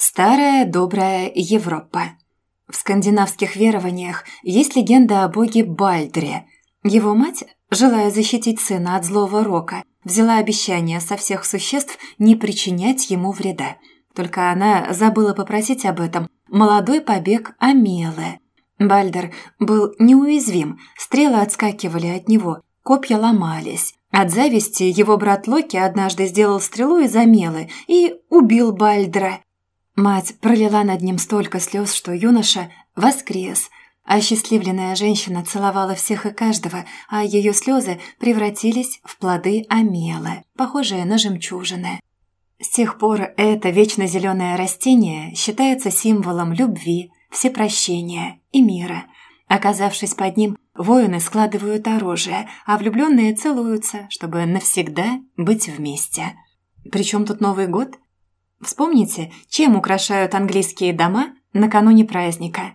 Старая добрая Европа. В скандинавских верованиях есть легенда о боге Бальдре. Его мать, желая защитить сына от злого рока, взяла обещание со всех существ не причинять ему вреда. Только она забыла попросить об этом молодой побег Амелы. Бальдер был неуязвим, стрелы отскакивали от него, копья ломались. От зависти его брат Локи однажды сделал стрелу из Амелы и убил Бальдра. Мать пролила над ним столько слез, что юноша воскрес. А счастливленная женщина целовала всех и каждого, а ее слезы превратились в плоды амелы, похожие на жемчужины. С тех пор это вечно зеленое растение считается символом любви, всепрощения и мира. Оказавшись под ним, воины складывают оружие, а влюбленные целуются, чтобы навсегда быть вместе. Причем тут Новый год? Вспомните, чем украшают английские дома накануне праздника.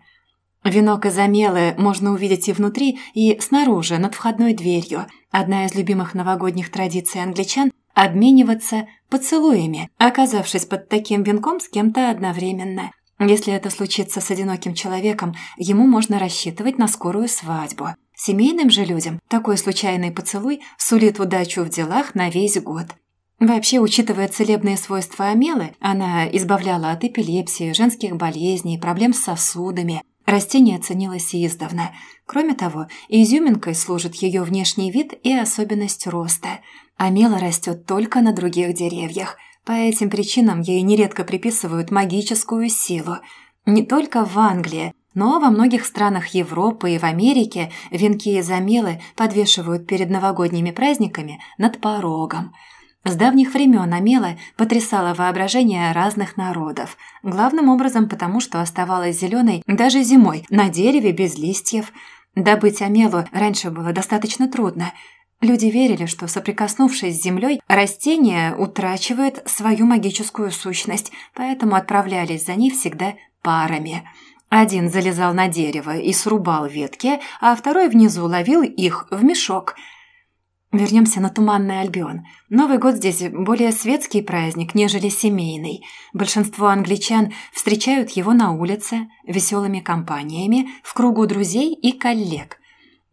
Венок из амелы можно увидеть и внутри, и снаружи, над входной дверью. Одна из любимых новогодних традиций англичан – обмениваться поцелуями, оказавшись под таким венком с кем-то одновременно. Если это случится с одиноким человеком, ему можно рассчитывать на скорую свадьбу. Семейным же людям такой случайный поцелуй сулит удачу в делах на весь год. Вообще, учитывая целебные свойства амелы, она избавляла от эпилепсии, женских болезней, проблем с сосудами. Растение ценилось издавна. Кроме того, изюминкой служит ее внешний вид и особенность роста. Амела растет только на других деревьях. По этим причинам ей нередко приписывают магическую силу. Не только в Англии, но во многих странах Европы и в Америке венки из амелы подвешивают перед новогодними праздниками над порогом – с давних времен Амела потрясала воображение разных народов, главным образом потому, что оставалась зеленой даже зимой, на дереве без листьев. Добыть Амелу раньше было достаточно трудно. Люди верили, что, соприкоснувшись с землей, растение утрачивает свою магическую сущность, поэтому отправлялись за ней всегда парами. Один залезал на дерево и срубал ветки, а второй внизу ловил их в мешок – Вернемся на Туманный Альбион. Новый год здесь более светский праздник, нежели семейный. Большинство англичан встречают его на улице, веселыми компаниями, в кругу друзей и коллег.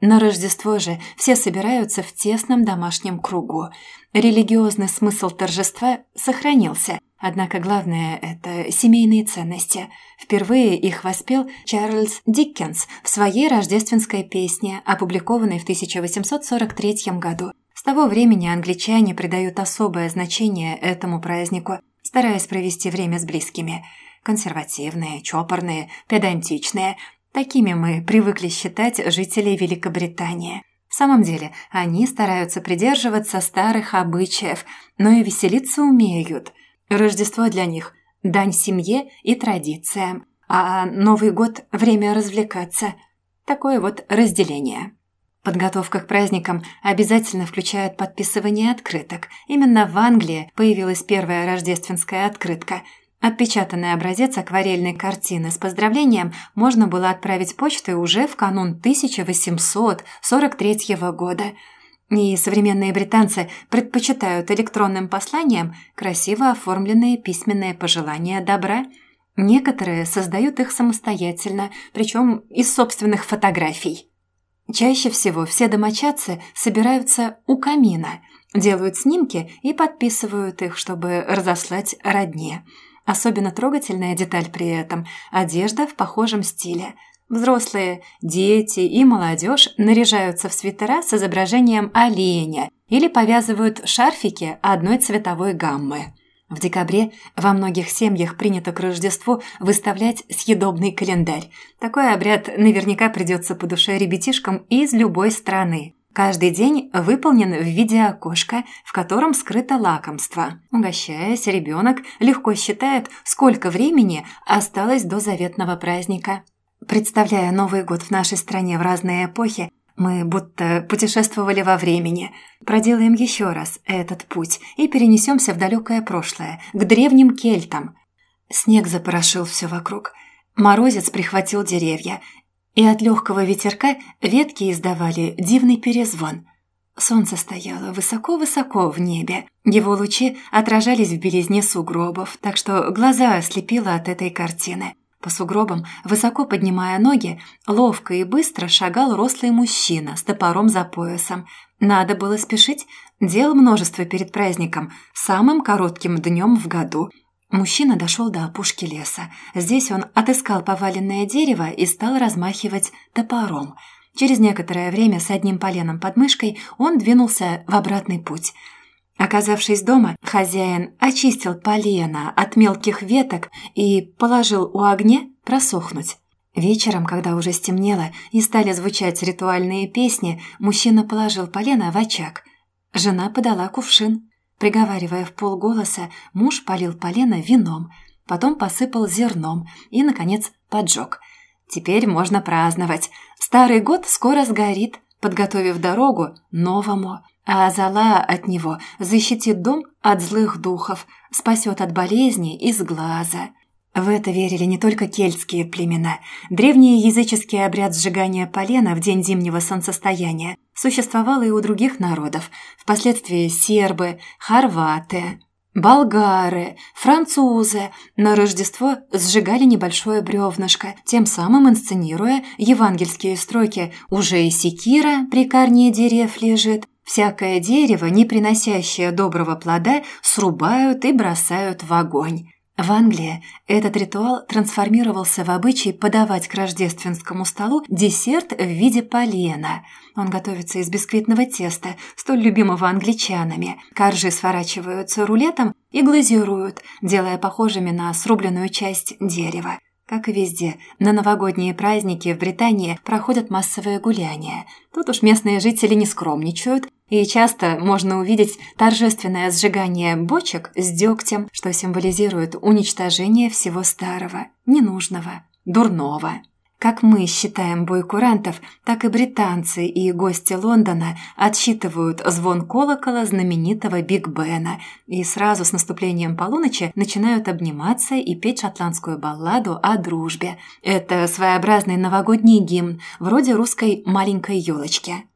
На Рождество же все собираются в тесном домашнем кругу. Религиозный смысл торжества сохранился, однако главное – это семейные ценности. Впервые их воспел Чарльз Диккенс в своей рождественской песне, опубликованной в 1843 году. С того времени англичане придают особое значение этому празднику, стараясь провести время с близкими. Консервативные, чопорные, педантичные – Такими мы привыкли считать жителей Великобритании. В самом деле, они стараются придерживаться старых обычаев, но и веселиться умеют. Рождество для них – дань семье и традициям, а Новый год – время развлекаться. Такое вот разделение. Подготовка к праздникам обязательно включает подписывание открыток. Именно в Англии появилась первая рождественская открытка – Отпечатанный образец акварельной картины с поздравлением можно было отправить почтой уже в канун 1843 года. И современные британцы предпочитают электронным посланиям красиво оформленные письменные пожелания добра. Некоторые создают их самостоятельно, причем из собственных фотографий. Чаще всего все домочадцы собираются у камина, делают снимки и подписывают их, чтобы разослать родне – Особенно трогательная деталь при этом – одежда в похожем стиле. Взрослые, дети и молодежь наряжаются в свитера с изображением оленя или повязывают шарфики одной цветовой гаммы. В декабре во многих семьях принято к Рождеству выставлять съедобный календарь. Такой обряд наверняка придется по душе ребятишкам из любой страны. Каждый день выполнен в виде окошка, в котором скрыто лакомство. Угощаясь, ребенок легко считает, сколько времени осталось до заветного праздника. Представляя Новый год в нашей стране в разные эпохи, мы будто путешествовали во времени. Проделаем еще раз этот путь и перенесемся в далекое прошлое, к древним кельтам. Снег запорошил все вокруг. Морозец прихватил деревья, и от легкого ветерка ветки издавали дивный перезвон. Солнце стояло высоко-высоко в небе. Его лучи отражались в белизне сугробов, так что глаза ослепило от этой картины. По сугробам, высоко поднимая ноги, ловко и быстро шагал рослый мужчина с топором за поясом. Надо было спешить, дел множество перед праздником, самым коротким днем в году. Мужчина дошел до опушки леса. Здесь он отыскал поваленное дерево и стал размахивать топором – Через некоторое время с одним поленом под мышкой он двинулся в обратный путь. Оказавшись дома, хозяин очистил полено от мелких веток и положил у огня просохнуть. Вечером, когда уже стемнело и стали звучать ритуальные песни, мужчина положил полено в очаг. Жена подала кувшин. Приговаривая в полголоса, муж полил полено вином, потом посыпал зерном и, наконец, поджег – Теперь можно праздновать. Старый год скоро сгорит, подготовив дорогу новому, а зала от него защитит дом от злых духов, спасет от болезни и сглаза. В это верили не только кельтские племена. Древний языческий обряд сжигания полена в день зимнего солнцестояния существовал и у других народов, впоследствии сербы, хорваты, болгары, французы на Рождество сжигали небольшое бревнышко, тем самым инсценируя евангельские строки «Уже и секира при корне дерев лежит», «Всякое дерево, не приносящее доброго плода, срубают и бросают в огонь». В Англии этот ритуал трансформировался в обычай подавать к рождественскому столу десерт в виде полена. Он готовится из бисквитного теста, столь любимого англичанами. Коржи сворачиваются рулетом и глазируют, делая похожими на срубленную часть дерева. Как и везде, на новогодние праздники в Британии проходят массовые гуляния. Тут уж местные жители не скромничают, и часто можно увидеть торжественное сжигание бочек с дегтем, что символизирует уничтожение всего старого, ненужного, дурного. Как мы считаем бойкурантов, так и британцы и гости Лондона отсчитывают звон колокола знаменитого Биг Бена и сразу с наступлением полуночи начинают обниматься и петь шотландскую балладу о дружбе. Это своеобразный новогодний гимн, вроде русской «маленькой елочки».